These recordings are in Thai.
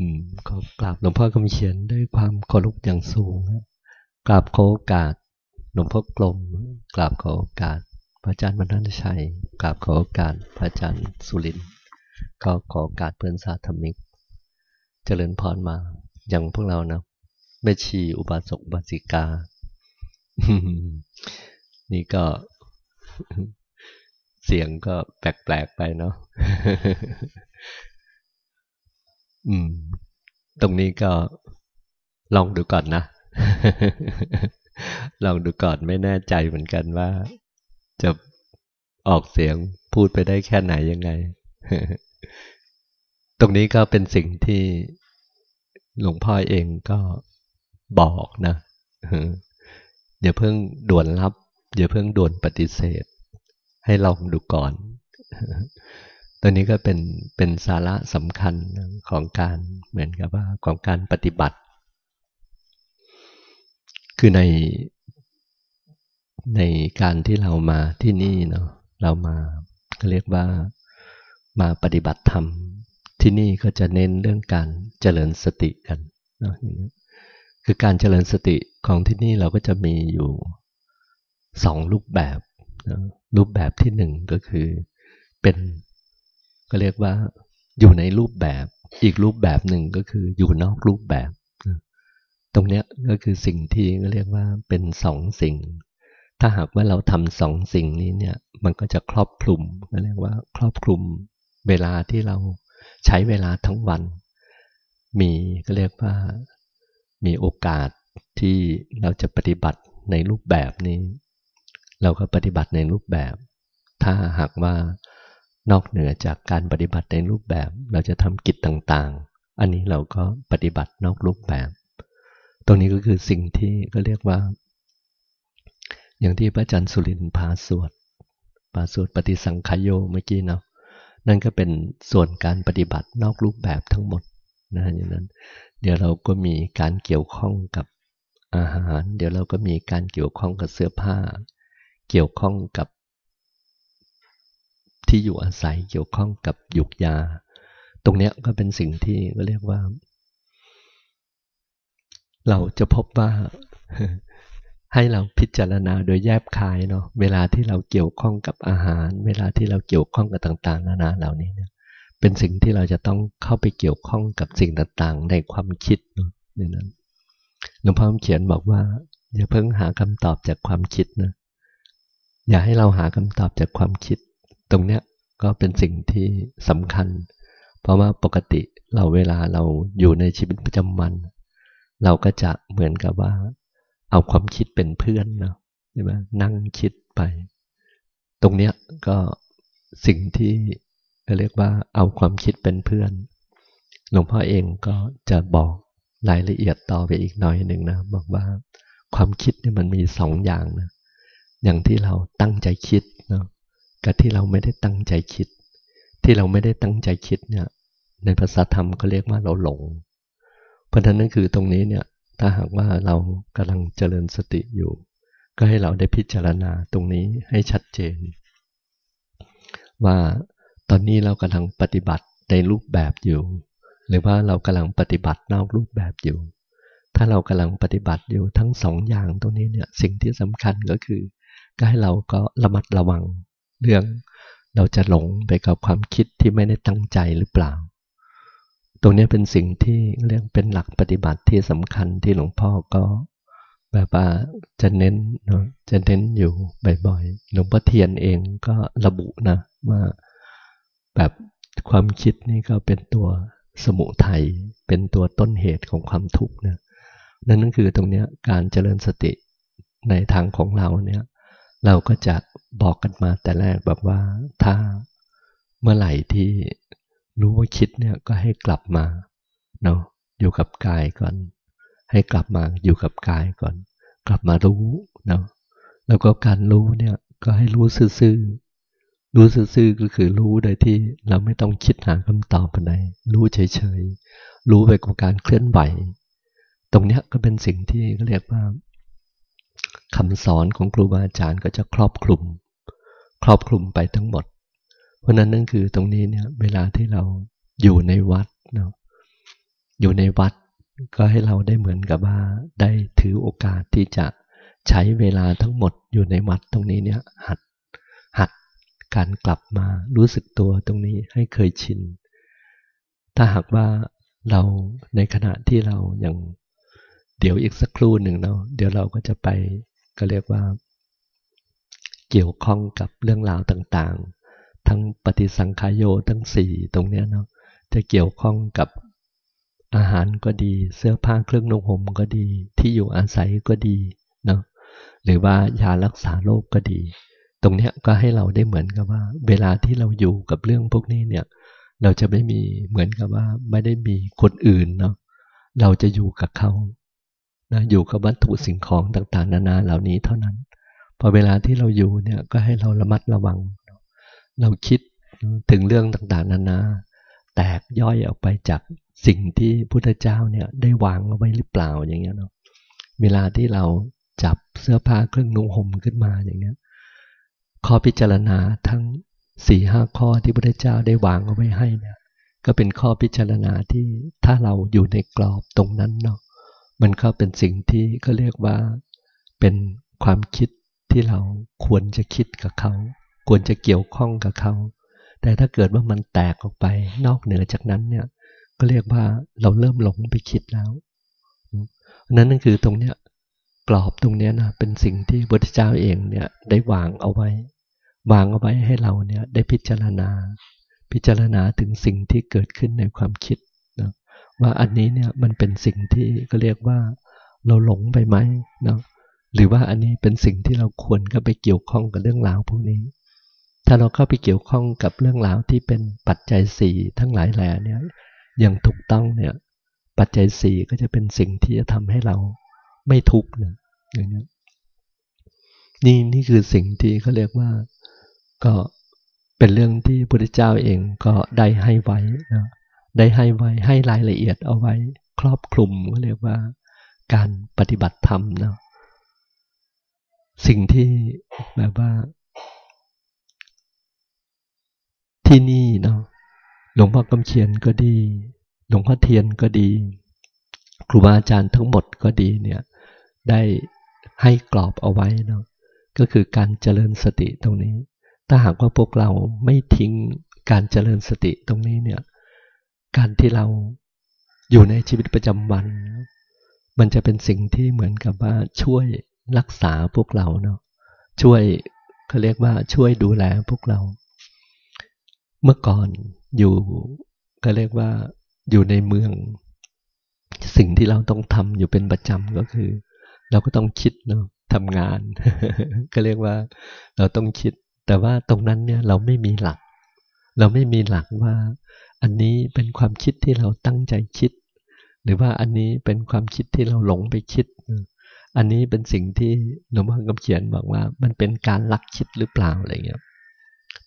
อืมขอกราบหลวงพ่อคำเขียนด้วยความเคารพอย่างสูงกราบขอโอกาสหลวงพ่อกลมกราบขอโอกาส พระอาจารย์บรรณชัยกราบขอโอกาสพระอาจารย์สุรินทร์ก็ขอโอกาสเพื่อนสาธมิก เจริญพรมา อย่างพวกเรานะแม่ชีอุบาสกบาสิกา นี่ก็เสียงก็แปลกๆไปเนาะ อืม ตรงนี้ก็ลองดูก่อนนะ ลองดูก่อนไม่แน่ใจเหมือนกันว่า จะออกเสียงพูดไปได้แค่ไหนยังไง ตรงนี้ก็เป็นสิ่งที่หลวงพ่อเองก็บอกนะอย่าเพิ่งด่วนรับ อย่าเพิ่งด่วนปฏิเสธ ให้ลองดูก่อน ตัวนี้ก็เป็นเป็นสาระสำคัญของการเหมือนกับว่าของการปฏิบัติ คือในในการที่เรามาที่นี่เนาะเรามาก็เรียกว่ามาปฏิบัติธรรม ที่นี่ก็จะเน้นเรื่องการเจริญสติกันนะคือการเจริญสติของที่นี่เราก็จะมีอยู่สองรูปแบบนะรูปแบบที่หนึ่งก็คือเป็น ก็เรียกว่าอยู่ในรูปแบบ อีกรูปแบบหนึ่งก็คืออยู่นอกรูปแบบ ตรงนี้ก็คือสิ่งที่ก็เรียกว่าเป็นสองสิ่ง ถ้าหากว่าเราทำสองสิ่งนี้เนี่ย มันก็จะครอบคลุมก็เรียกว่า ครอบคลุมเวลาที่เราใช้เวลาทั้งวัน มีก็เรียกว่ามีโอกาสที่เราจะปฏิบัติในรูปแบบนี้ เราก็ปฏิบัติในรูปแบบ ถ้าหากว่า นอกเหนือจากการปฏิบัติในรูปแบบ เราจะทำกิจต่างๆ อันนี้เราก็ปฏิบัตินอกรูปแบบ ตรงนี้ก็คือสิ่งที่ก็เรียกว่า อย่างที่พระอาจารย์สุรินทร์พาสวดพาสวดปฏิสังขโยเมื่อกี้เนาะนั่นก็เป็นส่วนการปฏิบัตินอกรูปแบบทั้งหมดนะอย่างนั้น เดี๋ยวเราก็มีการเกี่ยวข้องกับอาหาร เดี๋ยวเราก็มีการเกี่ยวข้องกับเสื้อผ้า เกี่ยวข้องกับ ที่อยู่อาศัยเกี่ยวข้องกับยุกยา ตรงนี้ก็เป็นสิ่งที่ก็เรียกว่า เราจะพบว่าให้เราพิจารณาโดยแยบคายเนาะเวลาที่เราเกี่ยวข้องกับอาหาร เวลาที่เราเกี่ยวข้องกับต่างๆ นานาเหล่านี้เนี่ยเป็นสิ่งที่เราจะต้องเข้าไปเกี่ยวข้องกับสิ่งต่างๆ ในความคิดเนาะนี่นั้นหลวงพ่อเขียนบอกว่า อย่าเพิ่งหาคำตอบจากความคิดนะอย่าให้เราหาคำตอบจากความคิด ตรงเนี้ยก็เป็นสิ่งที่สำคัญ เพราะว่าปกติเราเวลาเราอยู่ในชีวิตประจำวัน เราก็จะเหมือนกับว่า เอาความคิดเป็นเพื่อนเนาะใช่ไหมนั่งคิดไป ตรงเนี้ยก็สิ่งที่เรียกว่าเอาความคิดเป็นเพื่อน หลวงพ่อเองก็จะบอกรายละเอียดต่อไปอีกหน่อยหนึ่งนะบอกว่าความคิดเนี่ยมันมีสองอย่างนะอย่างที่เราตั้งใจคิดเนาะ กับที่เราไม่ได้ตั้งใจคิด ที่เราไม่ได้ตั้งใจคิดเนี่ย ในภาษาธรรมก็เรียกว่าเราหลง เพราะฉะนั้นคือตรงนี้เนี่ย ถ้าหากว่าเรากำลังเจริญสติอยู่ ก็ให้เราได้พิจารณาตรงนี้ให้ชัดเจน ว่าตอนนี้เรากำลังปฏิบัติในรูปแบบอยู่ หรือว่าเรากำลังปฏิบัตินอกรูปแบบอยู่ ถ้าเรากำลังปฏิบัติอยู่ทั้งสองอย่างตรงนี้เนี่ยสิ่งที่สำคัญก็คือก็ให้เราก็ระมัดระวัง เรื่องเราจะหลงไปกับความคิดที่ไม่ได้ตั้งใจหรือเปล่า ตรงนี้เป็นสิ่งที่เรียกเป็นหลักปฏิบัติที่สำคัญที่หลวงพ่อก็แบบว่าจะเน้นเนาะจะเน้นอยู่บ่อยๆ หลวงพ่อเทียนเองก็ระบุนะว่าแบบความคิดนี่ก็เป็นตัวสมุทัยเป็นตัวต้นเหตุของความทุกข์นะนั่นก็คือตรงนี้การเจริญสติในทางของเราเนี่ย เราก็จะบอกกันมาแต่แรกแบบว่า ถ้าเมื่อไหร่ที่รู้ว่าคิดเนี่ยก็ให้กลับมาเนาะอยู่กับกายก่อน ให้กลับมาอยู่กับกายก่อน กลับมารู้เนาะแล้วก็การรู้เนี่ยก็ให้รู้ซื่อๆรู้ซื่อๆก็คือรู้โดยที่เราไม่ต้องคิดหาคำตอบอะไรรู้เฉยๆรู้ไปกับการเคลื่อนไหว ตรงเนี้ยก็เป็นสิ่งที่เขาเรียกว่า คำสอนของครูบาอาจารย์ก็จะครอบคลุม ครอบคลุมไปทั้งหมด เพราะนั้นนั่นคือตรงนี้เนี่ยเวลาที่เราอยู่ในวัดเนาะอยู่ในวัดก็ให้เราได้เหมือนกับว่าได้ถือโอกาสที่จะใช้เวลาทั้งหมดอยู่ในวัดตรงนี้เนี่ยหัดหัดการกลับมารู้สึกตัวตรงนี้ให้เคยชิน ถ้าหากว่าเราในขณะที่เราอย่างเดี๋ยวอีกสักครู่หนึ่งเนาะเดี๋ยวเราก็จะไป ก็เรียกว่า เกี่ยวข้องกับเรื่องราวต่างๆ ทั้งปฏิสังขายโยทั้งสี่ตรงนี้เนาะจะเกี่ยวข้องกับอาหารก็ดี เสื้อผ้าเครื่องนุ่งห่มก็ดี ที่อยู่อาศัยก็ดีเนาะหรือว่ายารักษาโรคก็ดี ตรงนี้ก็ให้เราได้เหมือนกับว่า เวลาที่เราอยู่กับเรื่องพวกนี้เนี่ย เราจะไม่มีเหมือนกับว่าไม่ได้มีคนอื่นเนาะเราจะอยู่กับเขา นะอยู่กับวัตถุสิ่งของต่างๆ นานาเหล่านี้เท่านั้น พอเวลาที่เราอยู่เนี่ยก็ให้เราระมัดระวัง เราคิดถึงเรื่องต่างๆ นานา แตกย่อยออกไปจากสิ่งที่พุทธเจ้าเนี่ยได้วางเอาไว้หรือเปล่าอย่างเงี้ยเนาะเวลาที่เราจับเสื้อผ้าเครื่องนุ่งห่มขึ้นมาอย่างเงี้ยข้อพิจารณาทั้งสี่ห้าข้อที่พุทธเจ้าได้วางเอาไว้ให้เนี่ยก็เป็นข้อพิจารณาที่ถ้าเราอยู่ในกรอบตรงนั้นเนาะ มันก็เป็นสิ่งที่เขาเรียกว่าเป็นความคิดที่เราควรจะคิดกับเขา ควรจะเกี่ยวข้องกับเขา แต่ถ้าเกิดว่ามันแตกออกไปนอกเหนือจากนั้นเนี่ยก็เรียกว่าเราเริ่มหลงไปคิดแล้วนั้นนั่นคือตรงเนี้ยกรอบตรงเนี้ยนะเป็นสิ่งที่พระเจ้าเองเนี่ยได้วางเอาไว้ วางเอาไว้ให้เราเนี่ยได้พิจารณา พิจารณาถึงสิ่งที่เกิดขึ้นในความคิด ว่าอันนี้เนี่ยมันเป็นสิ่งที่ก็เรียกว่าเราหลงไปไหมเนาะหรือว่าอันนี้เป็นสิ่งที่เราควรก็ไปเกี่ยวข้องกับเรื่องราวพวกนี้ ถ้าเราเข้าไปเกี่ยวข้องกับเรื่องราวที่เป็นปัจจัยสี่ทั้งหลายแหล่เนี่ยอย่างถูกต้องเนี่ยปัจจัยสี่ก็จะเป็นสิ่งที่จะทำให้เราไม่ทุกข์นะอย่างนี้นี่นี่คือสิ่งที่เขาเรียกว่าก็เป็นเรื่องที่พระพุทธเจ้าเองก็ได้ให้ไว้นะ ได้ให้ไว้ให้รายละเอียดเอาไว้ครอบคลุมก็เรียกว่า การปฏิบัติธรรมเนาะสิ่งที่แบบว่า ที่นี่เนาะหลวงพ่อกำเขียนก็ดี หลวงพ่อเทียนก็ดี ครูบาอาจารย์ทั้งหมดก็ดีเนี่ยได้ให้กรอบเอาไว้เนาะก็คือการเจริญสติตรงนี้ ถ้าหากว่าพวกเราไม่ทิ้งการเจริญสติตรงนี้เนี่ย การที่เราอยู่ในชีวิตประจำวัน มันจะเป็นสิ่งที่เหมือนกับว่าช่วยรักษาพวกเราเนาะช่วยเขาเรียกว่าช่วยดูแลพวกเรา เมื่อก่อนอยู่ก็เรียกว่าอยู่ในเมือง สิ่งที่เราต้องทำอยู่เป็นประจำก็คือ เราก็ต้องคิดเนาะทำงาน ก็เรียกว่าเราต้องคิด แต่ว่าตรงนั้นเนี่ยเราไม่มีหลัก เราไม่มีหลักว่า อันนี้เป็นความคิดที่เราตั้งใจคิด หรือว่าอันนี้เป็นความคิดที่เราหลงไปคิด อันนี้เป็นสิ่งที่หลวงพ่อกำเขียนบอกว่า มันเป็นการลักคิดหรือเปล่าอะไรเงี้ย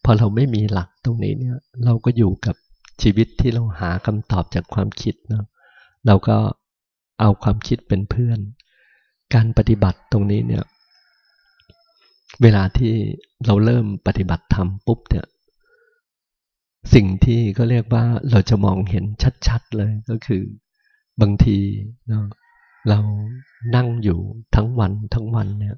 พอเราไม่มีหลักตรงนี้เนี่ยเราก็อยู่กับชีวิตที่เราหาคำตอบจากความคิดเนาะเราก็เอาความคิดเป็นเพื่อน การปฏิบัติตรงนี้เนี่ยเวลาที่เราเริ่มปฏิบัติธรรมปุ๊บเนี่ย สิ่งที่ก็เรียกว่าเราจะมองเห็นชัดๆเลยก็คือบางทีเนาะเรานั่งอยู่ทั้งวันทั้งวันเนี่ย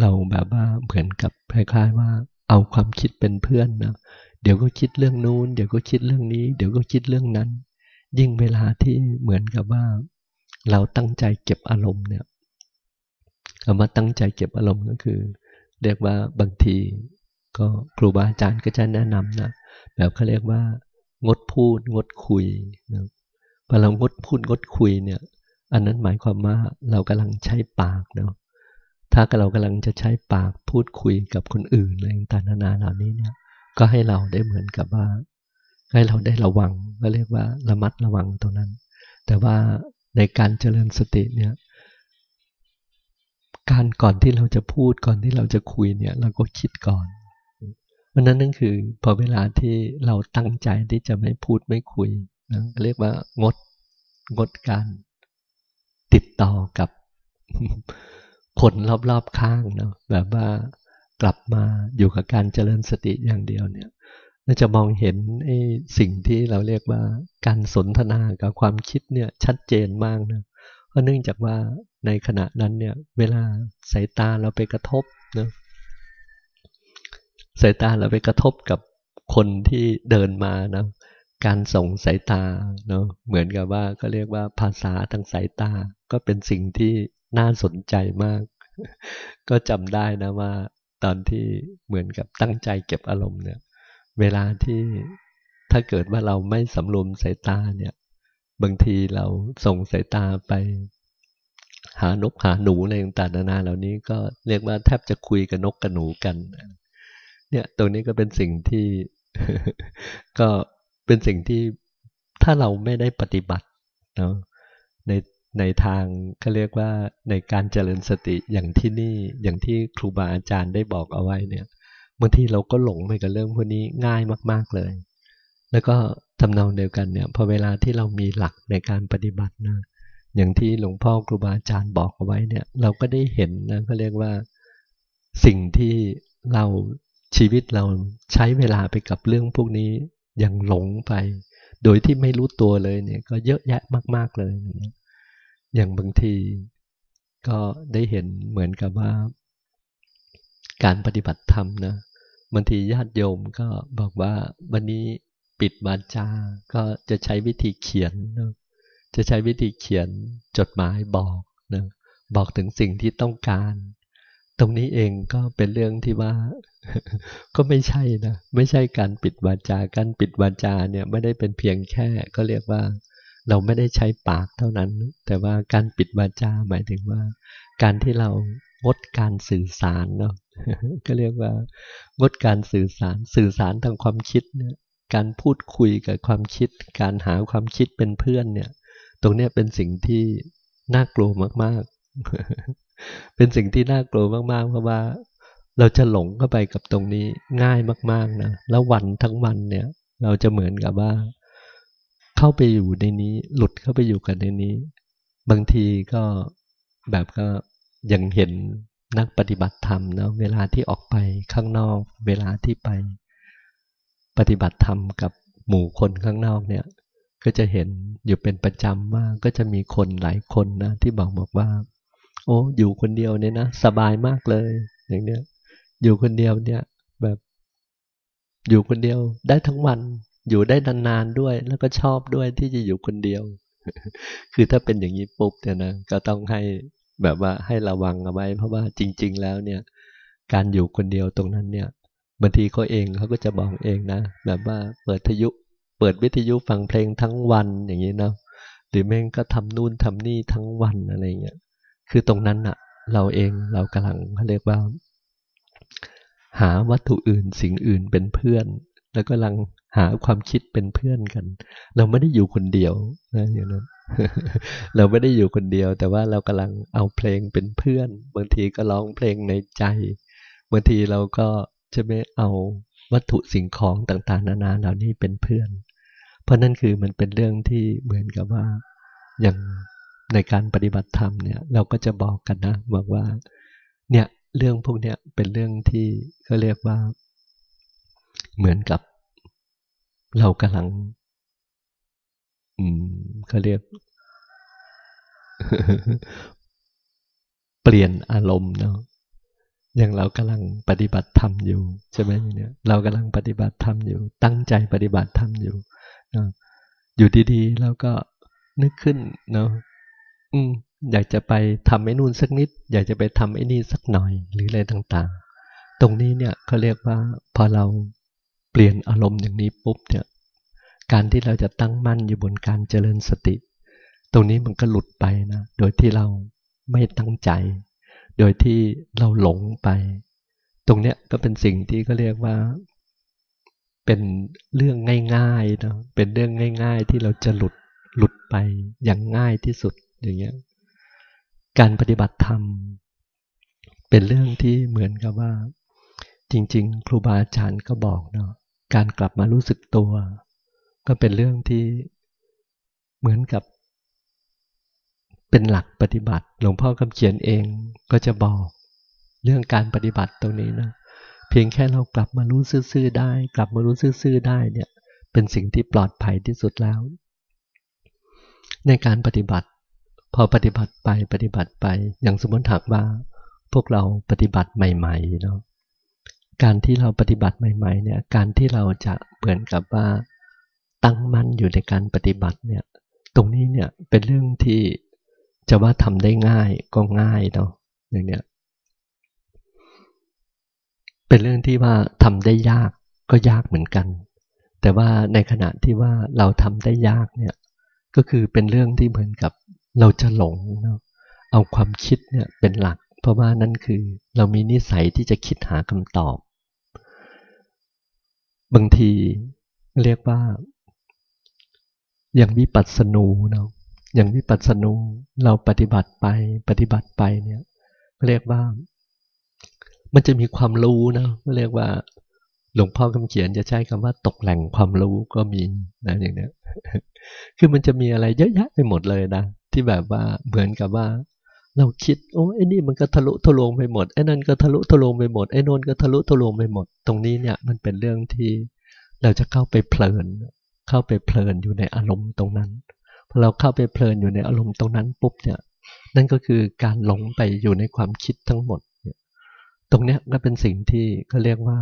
เราแบบว่าเหมือนกับคล้ายๆว่า เอาความคิดเป็นเพื่อนนะเดี๋ยวก็คิดเรื่องนู้น เดี๋ยวก็คิดเรื่องนี้ เดี๋ยวก็คิดเรื่องนั้น ยิ่งเวลาที่เหมือนกับว่า เราตั้งใจเก็บอารมณ์เนี่ยคำว่าตั้งใจเก็บอารมณ์ก็คือ เรียกว่าบางที ก็ครูบาอาจารย์ก็จะแนะนำนะ แบบเขาเรียกว่า งดพูด งดคุยนะพอเรางดพูดงดคุยเนี่ย อันนั้นหมายความว่าเรากำลังใช้ปากเนาะถ้าเรากำลังจะใช้ปากพูดคุยกับคนอื่นอะไรต่างๆนานาเหล่านี้เนี่ย ก็ให้เราได้เหมือนกับว่าให้เราได้ระวังก็เรียกว่าระมัดระวังตรงนั้น แต่ว่าในการเจริญสติเนี่ย การก่อนที่เราจะพูดก่อนที่เราจะคุยเนี่ย เราก็คิดก่อน ราะนั้นนั่นคือพอเวลาที่เราตั้งใจที่จะไม่พูดไม่คุยนะเรียกว่างดงดการติดต่อกับคนรอบๆข้างเนาะแบบว่ากลับมาอยู่กับการเจริญสติอย่างเดียวเนี่ยเราจะมองเห็นไอ้สิ่งที่เราเรียกว่าการสนทนากับความคิดเนี่ยชัดเจนมากนะเพราะเนื่องจากว่าในขณะนั้นเนี่ยเวลาสายตาเราไปกระทบนะ สายตาเราไปกระทบกับคนที่เดินมานะการส่งสายตาเนาะเหมือนกับว่าก็เรียกว่าภาษาทางสายตาก็เป็นสิ่งที่น่าสนใจมาก ก็จำได้นะว่า ตอนที่เหมือนกับตั้งใจเก็บอารมณ์เนี่ย เวลาที่ถ้าเกิดว่าเราไม่สำรวมสายตาเนี่ย บางทีเราส่งสายตาไป หานกหาหนูอะไรต่างๆนานาเหล่านี้ก็เรียกว่าแทบจะคุยกับนกกับหนูกัน เนี่ย ตรงนี้ก็เป็นสิ่งที่ ก็เป็นสิ่งที่ถ้าเราไม่ได้ปฏิบัติเนาะในในทางเขาเรียกว่าในการเจริญสติอย่างที่นี่อย่างที่ครูบาอาจารย์ได้บอกเอาไว้เนี่ยบางทีเราก็หลงไปกับเรื่องพวกนี้ง่ายมาก ๆเลย แล้วก็ทำนองเดียวกันเนี่ยพอเวลาที่เรามีหลักในการปฏิบัตินะอย่างที่หลวงพ่อครูบาอาจารย์บอกเอาไว้เนี่ย เราก็ได้เห็นนะเขาเรียกว่าสิ่งที่เรา ชีวิตเราใช้เวลาไปกับเรื่องพวกนี้ยังหลงไป โดยที่ไม่รู้ตัวเลยเนี่ยก็เยอะแยะมากๆเลยอย่างเงี้ยอย่างบางทีก็ได้เห็นเหมือนกับว่า การปฏิบัติธรรมนะบางทีญาติโยมก็บอกว่าวันนี้ปิดวาจา ก็จะใช้วิธีเขียนนะจะใช้วิธีเขียนจดหมายบอกนะบอกถึงสิ่งที่ต้องการ ตรงนี้เองก็เป็นเรื่องที่ว่า ก็ไม่ใช่นะไม่ใช่การปิดวาจาการปิดวาจาเนี่ยไม่ได้เป็นเพียงแค่ก็เรียกว่า เราไม่ได้ใช้ปากเท่านั้น แต่ว่าการปิดวาจาหมายถึงว่า การที่เรางดการสื่อสารเนาะก็เรียกว่างดการสื่อสารสื่อสารทางความคิดเนี่ยการพูดคุยกับความคิด การหาความคิดเป็นเพื่อนเนี่ย ตรงนี้เป็นสิ่งที่น่ากลัวมากๆ เป็นสิ่งที่น่ากลัวมากๆ เพราะว่าเราจะหลงเข้าไปกับตรงนี้ง่ายมาก ๆนะแล้ววันทั้งวันเนี่ย เราจะเหมือนกับว่า เข้าไปอยู่ในนี้ หลุดเข้าไปอยู่กันในนี้ บางทีก็แบบก็ยังเห็นนักปฏิบัติธรรมเนาะเวลาที่ออกไปข้างนอก เวลาที่ไป ปฏิบัติธรรมกับหมู่คนข้างนอกเนี่ย ก็จะเห็นอยู่เป็นประจำว่าก็จะมีคนหลายคนนะที่บอกบอกว่า โอ้อยู่คนเดียวเนี่ยนะสบายมากเลย อย่างเนี้ยอยู่คนเดียวเนี่ย แบบ อยู่คนเดียวได้ทั้งวัน อยู่ได้นานๆด้วย แล้วก็ชอบด้วยที่จะอยู่คนเดียว คือถ้าเป็นอย่างนี้ปุ๊บเนี่ยนะก็ต้องให้แบบว่าให้ระวังเอาไว้ เพราะว่าจริง ๆ แล้วเนี่ย การอยู่คนเดียวตรงนั้นเนี่ยบางทีเขาเองเขาก็จะบอกเองนะแบบว่าเปิดทยุ เปิดวิทยุฟังเพลงทั้งวันอย่างนี้เนาะหรือแม่งก็ทำนู่นทำนี่ทั้งวันอะไรเงี้ย คือตรงนั้นอะเราเองเรากำลังเขาเรียกว่า หาวัตถุอื่นสิ่งอื่นเป็นเพื่อน แล้วก็กำลังหาความคิดเป็นเพื่อนกัน เราไม่ได้อยู่คนเดียวนะอย่างนั้นเราไม่ได้อยู่คนเดียว แต่ว่าเรากำลังเอาเพลงเป็นเพื่อน บางทีก็ร้องเพลงในใจ บางทีเราก็จะไม่เอาวัตถุสิ่งของต่างๆ นานาเหล่านี้เป็นเพื่อน เพราะนั่นคือมันเป็นเรื่องที่เหมือนกับว่าอย่าง ในการปฏิบัติธรรมเนี่ยเราก็จะบอกกันนะบอกว่าเนี่ยเรื่องพวกเนี้ยเป็นเรื่องที่เขาเรียกว่า เหมือนกับ เรากำลัง อืมเขาเรียก เปลี่ยนอารมณ์เนาะอย่างเรากำลังปฏิบัติธรรมอยู่ใช่ไหมเนี่ยเรากำลังปฏิบัติธรรมอยู่ ตั้งใจปฏิบัติธรรมอยู่อยู่ดีๆ แล้วก็นึกขึ้นเนาะ อืม อยากจะไปทำไอ้นู่นสักนิด อยากจะไปทำไอ้นี่สักหน่อยหรืออะไรต่างๆ ตรงนี้เนี่ยเขาเรียกว่าพอเราเปลี่ยนอารมณ์อย่างนี้ปุ๊บเนี่ย การที่เราจะตั้งมั่นอยู่บนการเจริญสติ ตรงนี้มันก็หลุดไปนะโดยที่เราไม่ตั้งใจ โดยที่เราหลงไป ตรงเนี้ยก็เป็นสิ่งที่ก็เรียกว่าเป็นเรื่องง่ายๆนะเป็นเรื่องง่าย ๆ ที่เราจะหลุดหลุดไปอย่างง่ายที่สุด อย่างเงี้ยการปฏิบัติธรรม เป็นเรื่องที่เหมือนกับว่า จริง ๆ ครูบาอาจารย์ก็บอกเนาะการกลับมารู้สึกตัว ก็เป็นเรื่องที่เหมือนกับ เป็นหลักปฏิบัติ หลวงพ่อคำเขียนเองก็จะบอกเรื่องการปฏิบัติตรงนี้นะเพียงแค่เรากลับมารู้ซื่อๆได้ กลับมารู้ซื่อๆได้เนี่ย เป็นสิ่งที่ปลอดภัยที่สุดแล้ว ในการปฏิบัติ พอปฏิบัติไปปฏิบัติไปอย่างสมมติถักว่า พวกเราปฏิบัติใหม่ๆเนาะการที่เราปฏิบัติใหม่ ๆ เนี่ย การที่เราจะเหมือนกับว่าตั้งมั่นอยู่ในการปฏิบัติเนี่ย ตรงนี้เนี่ยเป็นเรื่องที่จะว่าทำได้ง่ายก็ง่ายเนาะอย่างเนี้ยเป็นเรื่องที่ว่าทำได้ยากก็ยากเหมือนกัน แต่ว่าในขณะที่ว่าเราทำได้ยากเนี่ยก็คือเป็นเรื่องที่เหมือนกับ เราจะหลงเนาะเอาความคิดเนี่ยเป็นหลัก เพราะว่านั่นคือเรามีนิสัยที่จะคิดหาคำตอบ บางทีเรียกว่า อย่างวิปัสสนูเนาะอย่างวิปัสสนูเราปฏิบัติไปปฏิบัติไปเนี่ยเรียกว่า มันจะมีความรู้นะเรียกว่าหลวงพ่อคำเขียนจะใช้คำว่าตกแหล่งความรู้ก็มีนะอย่างนี้คือมันจะมีอะไรเยอะแยะไปหมดเลยนะ ที่แบบว่าเหมือนกับว่า เราคิด โอ้ไอ้นี่มันก็ทะลุทะลวงไปหมดไอ้นั่นก็ทะลุทะลวงไปหมดไอ้นนก็ทะลุทะลวงไปหมด ตรงนี้เนี่ยมันเป็นเรื่องที่เราจะเข้าไปเพลิน เข้าไปเพลินอยู่ในอารมณ์ตรงนั้นพอเราเข้าไปเพลินอยู่ในอารมณ์ตรงนั้นปุ๊บเนี่ยนั่นก็คือการหลงไปอยู่ในความคิดทั้งหมดตรงนี้ก็เป็นสิ่งที่เขาเรียกว่า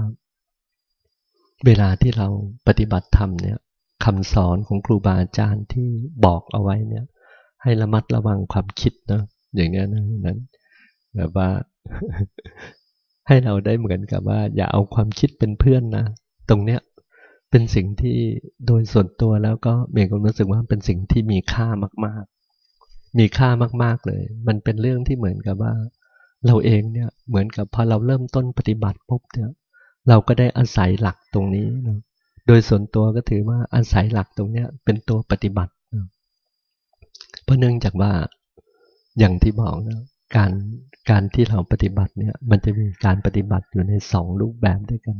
เวลาที่เราปฏิบัติธรรมเนี่ยคำสอนของครูบาอาจารย์ที่บอกเอาไว้เนี่ย ให้ระมัดระวังความคิดเนาะอย่างนี้นะนั้นแบบว่า ให้เราได้เหมือนกับว่า อย่าเอาความคิดเป็นเพื่อนนะตรงเนี้ยเป็นสิ่งที่โดยส่วนตัวแล้วก็เมย์ก็รู้สึกว่าเป็นสิ่งที่มีค่ามาก ๆ มีค่ามากๆเลย มันเป็นเรื่องที่เหมือนกับว่า เราเองเนี่ยเหมือนกับพอเราเริ่มต้นปฏิบัติปุ๊บเนี่ย เราก็ได้อาศัยหลักตรงนี้นะโดยส่วนตัวก็ถือว่าอาศัยหลักตรงเนี้ยเป็นตัวปฏิบัติ เพราะเนื่องจากว่าอย่างที่บอกนะการการที่เราปฏิบัติเนี่ยมันจะมีการปฏิบัติอยู่ในสองรูปแบบด้วยกัน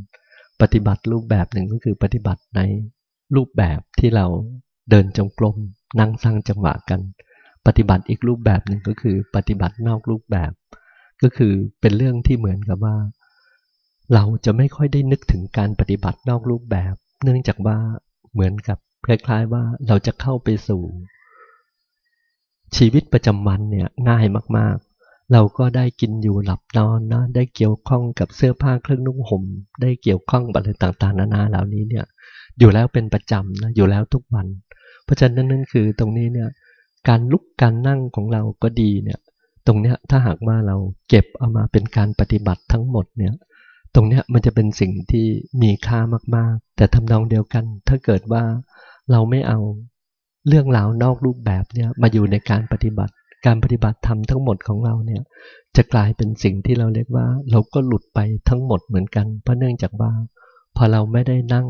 ปฏิบัติรูปแบบหนึ่งก็คือปฏิบัติในรูปแบบที่เราเดินจงกรมนั่งสร้างจังหวะกัน ปฏิบัติอีกรูปแบบหนึ่งก็คือปฏิบัตินอกรูปแบบ ก็คือเป็นเรื่องที่เหมือนกับว่า เราจะไม่ค่อยได้นึกถึงการปฏิบัตินอกรูปแบบ เนื่องจากว่าเหมือนกับคล้ายๆว่าเราจะเข้าไปสู่ ชีวิตประจำวันเนี่ยง่ายมากๆ เราก็ได้กินอยู่หลับนอนนะได้เกี่ยวข้องกับเสื้อผ้าเครื่องนุ่งห่มได้เกี่ยวข้องอะไรต่างๆ นานาเหล่านี้เนี่ยอยู่แล้วเป็นประจำนะอยู่แล้วทุกวัน เพราะฉะนั้นนั่นคือตรงนี้เนี่ยการลุกการนั่งของเราก็ดีเนี่ยตรงเนี้ยถ้าหากว่าเราเก็บเอามาเป็นการปฏิบัติทั้งหมดเนี่ยตรงเนี้ยมันจะเป็นสิ่งที่มีค่ามากๆ แต่ทำนองเดียวกัน ถ้าเกิดว่าเราไม่เอา เรื่องราวนอกรูปแบบเนี่ยมาอยู่ในการปฏิบัติ การปฏิบัติธรรมทั้งหมดของเราเนี่ยจะกลายเป็นสิ่งที่เราเรียกว่า เราก็หลุดไปทั้งหมดเหมือนกัน เพราะเนื่องจากว่า พอเราไม่ได้นั่ง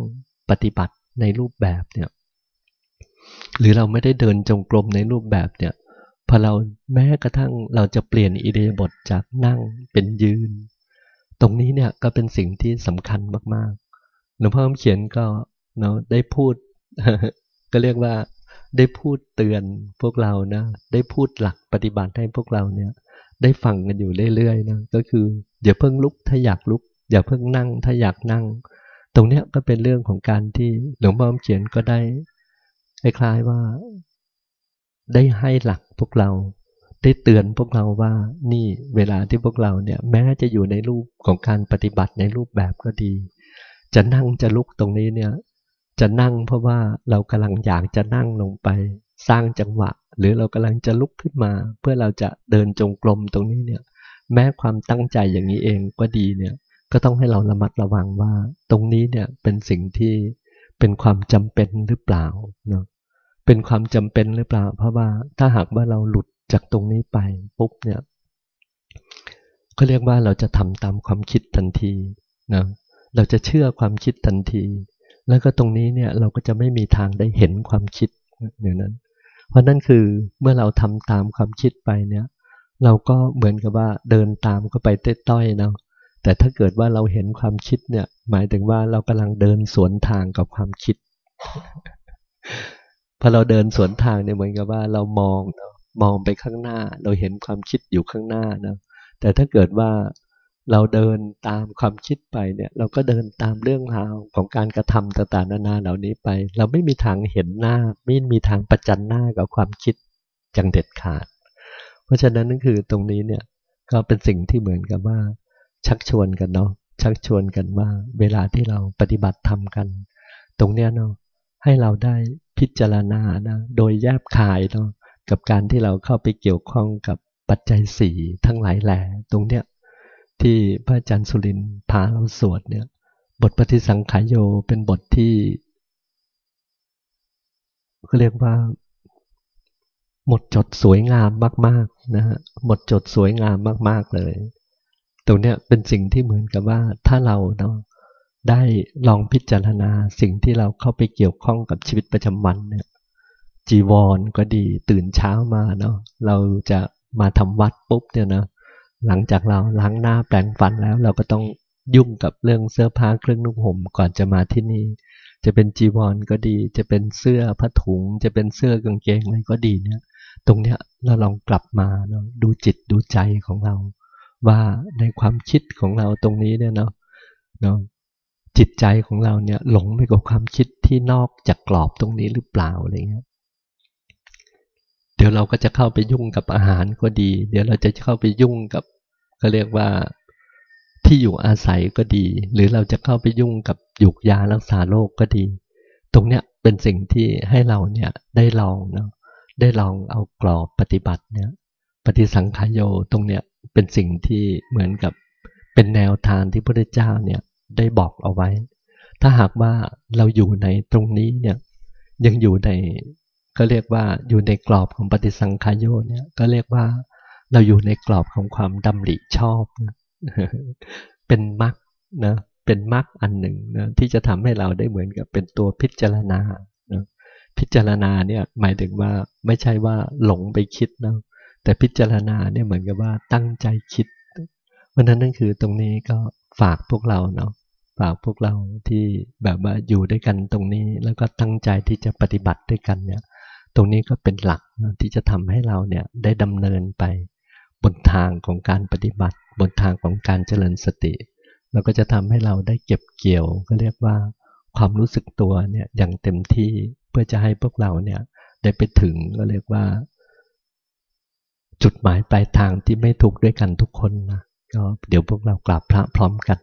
ปฏิบัติในรูปแบบเนี่ยหรือเราไม่ได้เดินจงกรมในรูปแบบเนี่ยพอเราแม้กระทั่งเราจะเปลี่ยนอิเดียบทจากนั่งเป็นยืน ตรงนี้เนี่ยก็เป็นสิ่งที่สำคัญมากๆหลวงพ่อเขียนก็เนาะได้พูดก็เรียกว่า ได้พูดเตือนพวกเรานะ ได้พูดหลักปฏิบัติให้พวกเราเนี่ย ได้ฟังกันอยู่เรื่อยๆนะก็คืออย่าเพิ่งลุกถ้าอยากลุก อย่าเพิ่งนั่งถ้าอยากนั่ง ตรงเนี้ยก็เป็นเรื่องของการที่หลวงพ่อเขียนก็ได้คล้ายๆว่า ได้ให้หลักพวกเรา ได้เตือนพวกเราว่านี่เวลาที่พวกเราเนี่ย แม้จะอยู่ในรูปของการปฏิบัติในรูปแบบก็ดี จะนั่งจะลุกตรงนี้เนี่ย จะนั่งเพราะว่าเรากำลังอยากจะนั่งลงไป สร้างจังหวะ หรือเรากำลังจะลุกขึ้นมา เพื่อเราจะเดินจงกรมตรงนี้เนี่ย แม้ความตั้งใจอย่างนี้เองก็ดีเนี่ย ก็ต้องให้เราระมัดระวังว่า ตรงนี้เนี่ยเป็นสิ่งที่เป็นความจำเป็นหรือเปล่าเนาะเป็นความจำเป็นหรือเปล่า เพราะว่าถ้าหากว่าเราหลุดจากตรงนี้ไปปุ๊บเนี่ยก็เรียกว่าเราจะทำตามความคิดทันทีนะเราจะเชื่อความคิดทันที แล้วก็ตรงนี้เนี่ยเราก็จะไม่มีทางได้เห็นความคิดอย่างนั้น เพราะนั่นคือเมื่อเราทำตามความคิดไปเนี่ยเราก็เหมือนกับว่าเดินตามก็ไปเต้อยๆเนาะแต่ถ้าเกิดว่าเราเห็นความคิดเนี่ยหมายถึงว่าเรากำลังเดินสวนทางกับความคิดพอเราเดินสวนทางเนี่ยเหมือนกับว่าเรามองเนาะมองไปข้างหน้า เราเห็นความคิดอยู่ข้างหน้านะแต่ถ้าเกิดว่า เราเดินตามความคิดไปเนี่ย เราก็เดินตามเรื่องราวของการกระทำต่างๆนานาเหล่านี้ไป เราไม่มีทางเห็นหน้า ไม่มีทางประจันหน้ากับความคิดอย่างเด็ดขาด เพราะฉะนั้นนั่นคือตรงนี้เนี่ยก็เป็นสิ่งที่เหมือนกับว่า ชักชวนกันเนาะชักชวนกันว่า เวลาที่เราปฏิบัติทำกัน ตรงเนี้ยเนาะให้เราได้พิจารณานะโดยแยบคายเนาะกับการที่เราเข้าไปเกี่ยวข้องกับปัจจัยสี่ทั้งหลายแหล่ตรงเนี้ย ที่พระอาจารย์สุรินพาเราสวดเนี่ย บทปฏิสังขายโยเป็นบทที่เขาเรียกว่า หมดจดสวยงามมาก ๆ นะฮะหมดจดสวยงามมาก ๆ เลยตรงเนี้ยเป็นสิ่งที่เหมือนกับว่าถ้าเราเนาะได้ลองพิจารณาสิ่งที่เราเข้าไปเกี่ยวข้องกับชีวิตประจำวันเนี่ย จีวรก็ดีตื่นเช้ามาเนาะเราจะมาทำวัดปุ๊บเนี่ยนะ หลังจากเราล้างหน้าแปรงฟันแล้วเราก็ต้องยุ่งกับเรื่องเสื้อผ้าเครื่องนุ่งห่มก่อนจะมาที่นี่ จะเป็นจีวรก็ดี จะเป็นเสื้อผ้าถุง จะเป็นเสื้อกางเกงอะไรก็ดีเนี่ย ตรงเนี้ยเราลองกลับมาเนาะดูจิตดูใจของเรา ว่าในความคิดของเราตรงนี้เนี่ยเนาะเนาะจิตใจของเราเนี่ยหลงไปกับความคิดที่นอกจากกรอบตรงนี้หรือเปล่าอะไรเงี้ยเดี๋ยวเราก็จะเข้าไปยุ่งกับอาหารก็ดี เดี๋ยวเราจะเข้าไปยุ่งกับ ก็เรียกว่าที่อยู่อาศัยก็ดี หรือเราจะเข้าไปยุ่งกับยุกยารักษาโรคก็ดี ตรงเนี้ยเป็นสิ่งที่ให้เราเนี่ยได้ลองเนาะได้ลองเอากรอบปฏิบัติเนี่ยปฏิสังขายโยตรงเนี้ยเป็นสิ่งที่เหมือนกับเป็นแนวทางที่พระเจ้าเนี่ยได้บอกเอาไว้ ถ้าหากว่าเราอยู่ในตรงนี้เนี่ยยังอยู่ในก็เรียกว่าอยู่ในกรอบของปฏิสังขายโยเนี่ยก็เรียกว่า เราอยู่ในกรอบของความดำริชอบนะเป็นมรรคนะเป็นมรรคอันหนึ่งนะที่จะทำให้เราได้เหมือนกับเป็นตัวพิจารณานะพิจารณาเนี่ยหมายถึงว่าไม่ใช่ว่าหลงไปคิดนะแต่พิจารณาเนี่ยเหมือนกับว่าตั้งใจคิดเพราะนั้นนั่นคือตรงนี้ก็ฝากพวกเราเนาะฝากพวกเราที่แบบว่าอยู่ด้วยกันตรงนี้ แล้วก็ตั้งใจที่จะปฏิบัติด้วยกันเนี่ย ตรงนี้ก็เป็นหลักที่จะทำให้เราเนี่ยได้ดำเนินไป บนทางของการปฏิบัติ บนทางของการเจริญสติเราก็จะทำให้เราได้เก็บเกี่ยวก็เรียกว่าความรู้สึกตัวเนี่ยอย่างเต็มที่เพื่อจะให้พวกเราเนี่ยได้ไปถึงก็เรียกว่า จุดหมายปลายทางที่ไม่ทุกข์ด้วยกันทุกคนนะก็เดี๋ยวพวกเรากราบพระพร้อมกัน